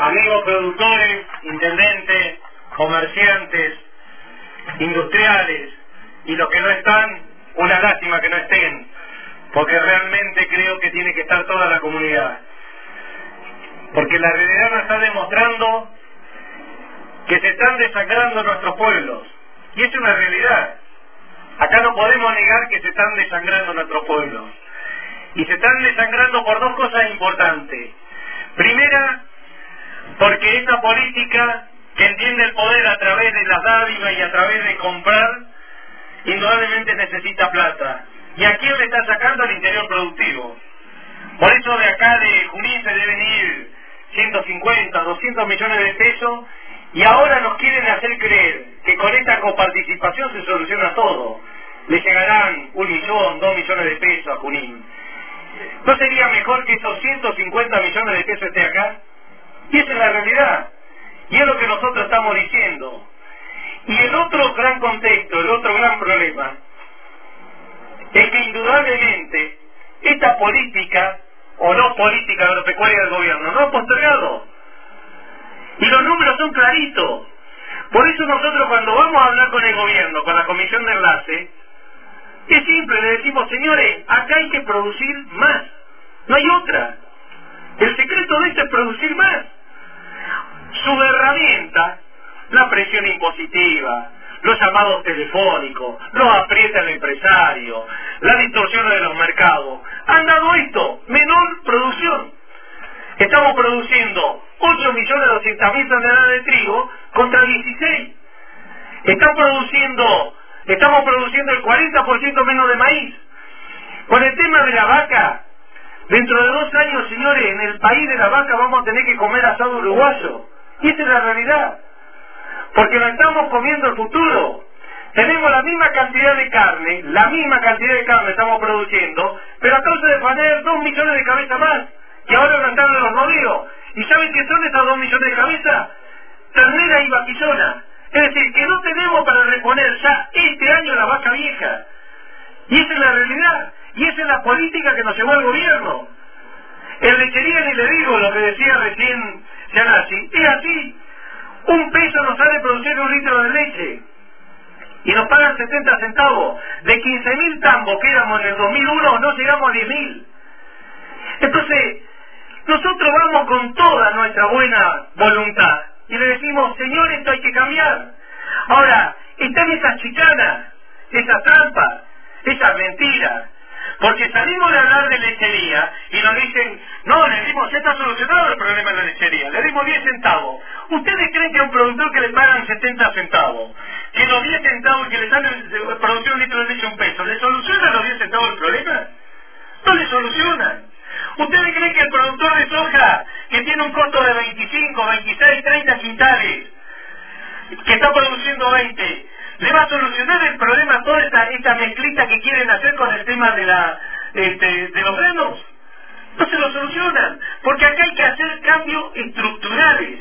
amigos productores, intendentes, comerciantes, industriales y los que no están, una lástima que no estén, porque realmente creo que tiene que estar toda la comunidad. Porque la realidad nos está demostrando que se están desangrando nuestros pueblos. Y es una realidad. Acá no podemos negar que se están desangrando nuestros pueblos. Y se están desangrando por dos cosas importantes. Primera, porque esa política que entiende el poder a través de las dádivas y a través de comprar, indudablemente necesita plata. ¿Y a quién le está sacando al interior productivo? Por eso de acá de Junín se deben ir 150, 200 millones de pesos y ahora nos quieren hacer creer que con esta coparticipación se soluciona todo. Le llegarán un millón, dos millones de pesos a Junín. ¿No sería mejor que esos 150 millones de pesos esté acá? Y esa es la realidad. Y es lo que nosotros estamos diciendo. Y el otro gran contexto, el otro gran problema, es que indudablemente esta política, o no política agropecuaria del gobierno, no ha postergado. Y los números son claritos. Por eso nosotros cuando vamos a hablar con el gobierno, con la comisión de enlace, es simple, le decimos, señores, acá hay que producir más. No hay otra. El secreto de esto es producir más. Su herramienta, la presión impositiva, los llamados telefónicos, los aprieta el empresario, la distorsión de los mercados, han dado esto, menor producción. Estamos produciendo 8 millones 200 mil toneladas de trigo contra 16. Están produciendo, estamos produciendo el 40% menos de maíz. Con el tema de la vaca, dentro de dos años, señores, en el país de la vaca vamos a tener que comer asado uruguayo. Y esa es la realidad. Porque no estamos comiendo el futuro. Tenemos la misma cantidad de carne, la misma cantidad de carne estamos produciendo, pero a causa de poner dos millones de cabezas más, que ahora van a los rodeos. ¿Y saben qué son esas dos millones de cabezas? Ternera y vaquillona. Es decir, que no tenemos para reponer ya este año la vaca vieja. Y esa es la realidad. Y esa es la política que nos llevó el gobierno. En lechería ni le digo lo que decía recién Yanasi. Es así. Un peso nos sale producir un litro de leche. Y nos pagan 70 centavos. De 15.000 tambos que éramos en el 2001 no llegamos a 10.000. Entonces, nosotros vamos con toda nuestra buena voluntad y le decimos, señor, esto hay que cambiar. Ahora, están esas chicanas, esas trampas, esas mentiras. Porque salimos de hablar de lechería y nos dicen, no, le dimos, ya está solucionado el problema de la lechería, le dimos 10 centavos. ¿Ustedes creen que a un productor que le pagan 70 centavos, que los 10 centavos que le dan producir un litro de leche un peso, ¿le solucionan los 10 centavos el problema? No le solucionan. ¿Ustedes creen que el productor de soja, que tiene un costo de 25, 26, 30 quintales, que está produciendo 20, le va a solucionar el problema toda esta, esta mezclita que quieren hacer con el tema de, este, de los frenos? No se lo solucionan, porque acá hay que hacer cambios estructurales.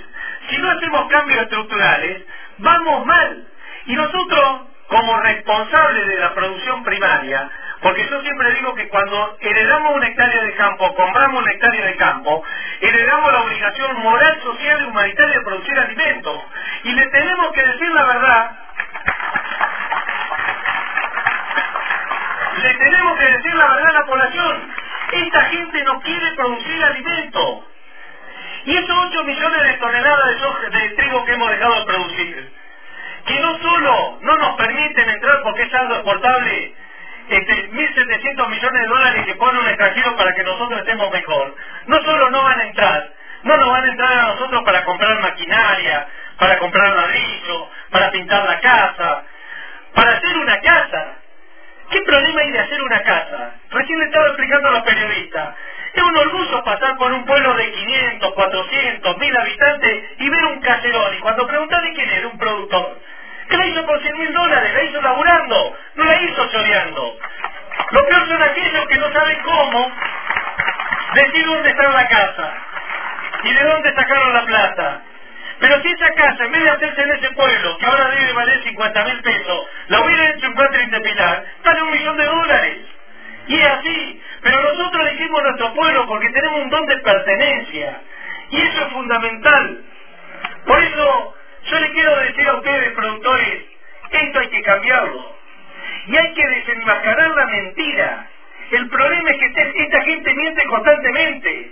Si no hacemos cambios estructurales, vamos mal. Y nosotros, como responsables de la producción primaria, porque yo siempre digo que cuando heredamos una hectárea de campo, compramos una hectárea de campo, heredamos la obligación moral, social y humanitaria de producir alimentos. No quiere producir alimentos. Y esos 8 millones de toneladas de, de trigo que hemos dejado de producir, que no solo no nos permiten entrar porque es algo exportable este, 1.700 millones de dólares que pone un extranjero para que nosotros estemos mejor, no solo no van a entrar, no nos van a entrar a nosotros para comprar maquinaria, para comprar ladrillo, para pintar la casa, para hacer una casa. ¿Qué problema hay de hacer una casa? Recién le estaba explicando a los periodistas. Es un orgullo pasar por un pueblo de 500, 400, 1000 habitantes y ver un caserón. Y cuando preguntan quién era, un productor que la hizo por 100 mil dólares, la hizo laburando, no la hizo choreando. Lo peor son aquellos que no saben cómo decir dónde y de dónde sacaron la plata. Pero si esa casa, en vez de hacerse en ese pueblo, que ahora debe valer 50 mil pesos, la hubiera hecho en Cuatro de Pilar, vale un millón de dólares. Y es así. Pero nosotros elegimos nuestro pueblo porque tenemos un don de pertenencia. Y eso es fundamental. Por eso yo le quiero decir a ustedes, productores, esto hay que cambiarlo. Y hay que desenmascarar la mentira. El problema es que esta gente miente constantemente.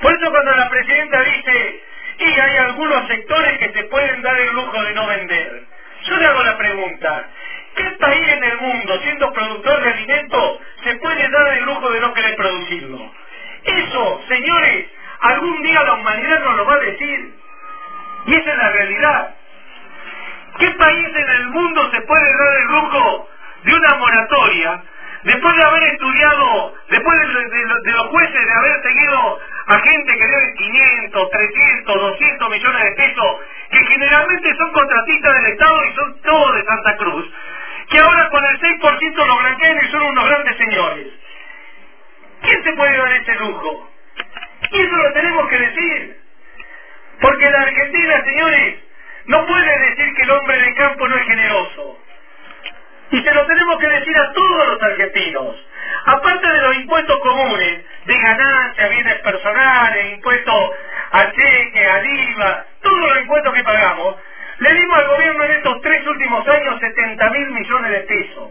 Por eso cuando la presidenta dice, y hay algunos sectores que se pueden dar el lujo de no vender, yo le hago la pregunta, ¿qué país en el mundo, siendo productor de alimentos, se puede dar el lujo de no querer producirlo? Eso, señores, algún día la humanidad nos lo va a decir. Y esa es la realidad. ¿Qué país en el mundo se puede dar el lujo de una moratoria después de haber estudiado, después de, los jueces de haber seguido a gente que debe 500, 300, 200 millones de pesos, que generalmente son contratistas del Estado y son todos de Santa Cruz, que ahora con el 6% lo blanquean y son unos grandes señores. ¿Quién se puede dar ese lujo? Y eso lo tenemos que decir. Porque la Argentina, señores, no puede decir que el hombre de campo no es generoso. Y se lo tenemos que decir a todos los argentinos. Aparte de los impuestos comunes, de ganancias, bienes personales, impuestos a cheque, al IVA, todos los impuestos que pagamos, le dimos al gobierno en estos tres últimos años 70 mil millones de pesos.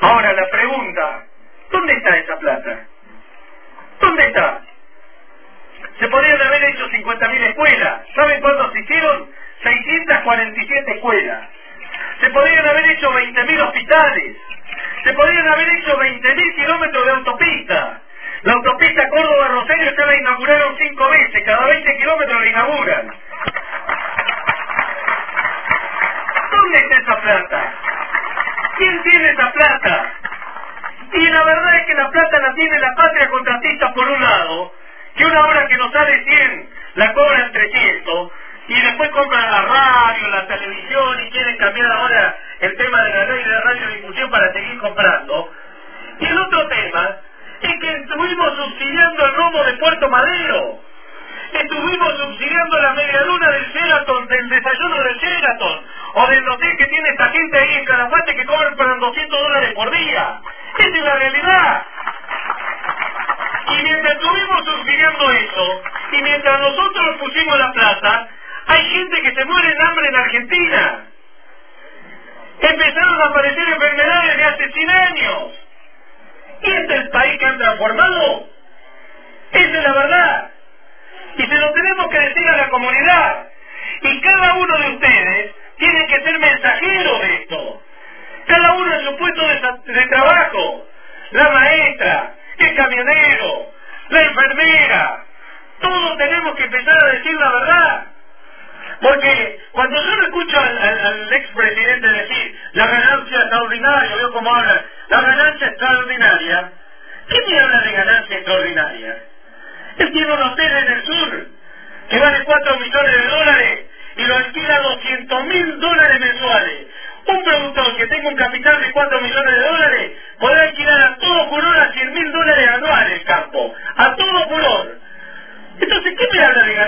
Ahora la pregunta, ¿dónde está esa plata? ¿Dónde está? Se podrían haber hecho 50.000 escuelas. ¿Saben cuántos se hicieron? 647 escuelas. Se podrían haber hecho 20.000 hospitales. Haber hecho 20.000 kilómetros de autopista. La autopista Córdoba-Rosario ya la inauguraron cinco veces. Cada 20 kilómetros la inauguran. ¿Dónde está esa plata? ¿Quién tiene esa plata? Y la verdad es que la plata la tiene la patria contratista por un lado, que una hora que nos sale 100 la cobran 300, y después compran la radio, la televisión y quieren cambiar ahora el tema de la ley de radiodifusión para seguir comprando. Y el otro tema es que estuvimos subsidiando el robo de Puerto Madero. Estuvimos subsidiando la media luna del Sheraton, del desayuno del Sheraton, o del hotel que tiene esta gente ahí en Calafate que cobran 200 dólares por día. Esa es la realidad. Y mientras estuvimos subsidiando eso, y mientras nosotros pusimos la plata, hay gente que se muere en hambre en Argentina. Empezaron a aparecer enfermedades de hace 100 años. ¿Y este es el país que han transformado? Esa es la verdad. Y se lo tenemos que decir a la comunidad. Y cada uno de ustedes tiene que ser mensajero de esto. Cada uno en su puesto de, de trabajo. La maestra, el camionero, la enfermera. Todos tenemos que empezar a decir la verdad. Porque cuando yo lo escucho al, al, expresidente decir la ganancia extraordinaria, veo cómo habla, la ganancia extraordinaria, ¿qué me habla de ganancia extraordinaria? Él tiene un hotel en el sur que vale 4 millones de dólares y lo alquila 200 mil dólares mensuales. Un productor que tenga un capital de 4 millones de dólares podrá alquilar a todo furor a 100 mil dólares anuales el campo. A todo furor. Entonces, ¿qué me habla de ganancia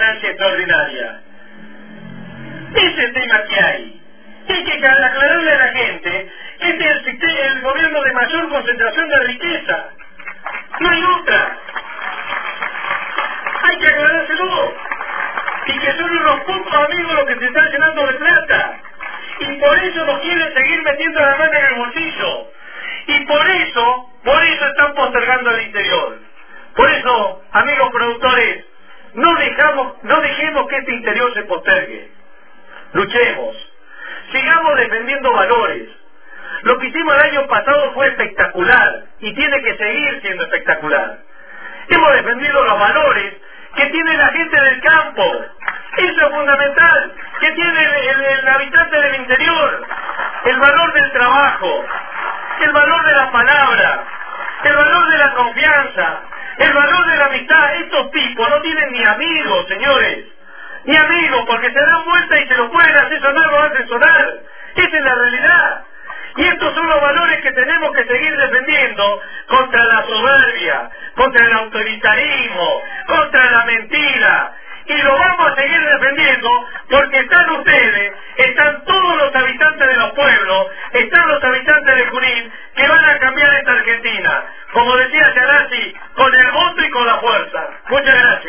por eso nos quieren seguir metiendo la mano en el bolsillo. Y por eso, por eso están postergando el interior. Por eso, amigos productores, no, dejamos, no dejemos que este interior se postergue. Luchemos. Sigamos defendiendo valores. Lo que hicimos el año pasado fue espectacular y tiene que seguir siendo espectacular. El valor de la amistad, estos tipos no tienen ni amigos, señores. Ni amigos, porque se dan vuelta y se lo pueden hacer sonar o hacen sonar. Esa es la realidad. Y estos son los valores que tenemos que seguir defendiendo contra la soberbia, contra el autoritarismo, contra la mentira. Y lo vamos a seguir defendiendo porque están ustedes, están todos los habitantes de los pueblos, están los habitantes de Junín que van a cambiar esta Argentina como decía Gerasi, con el voto y con la fuerza. Muchas gracias.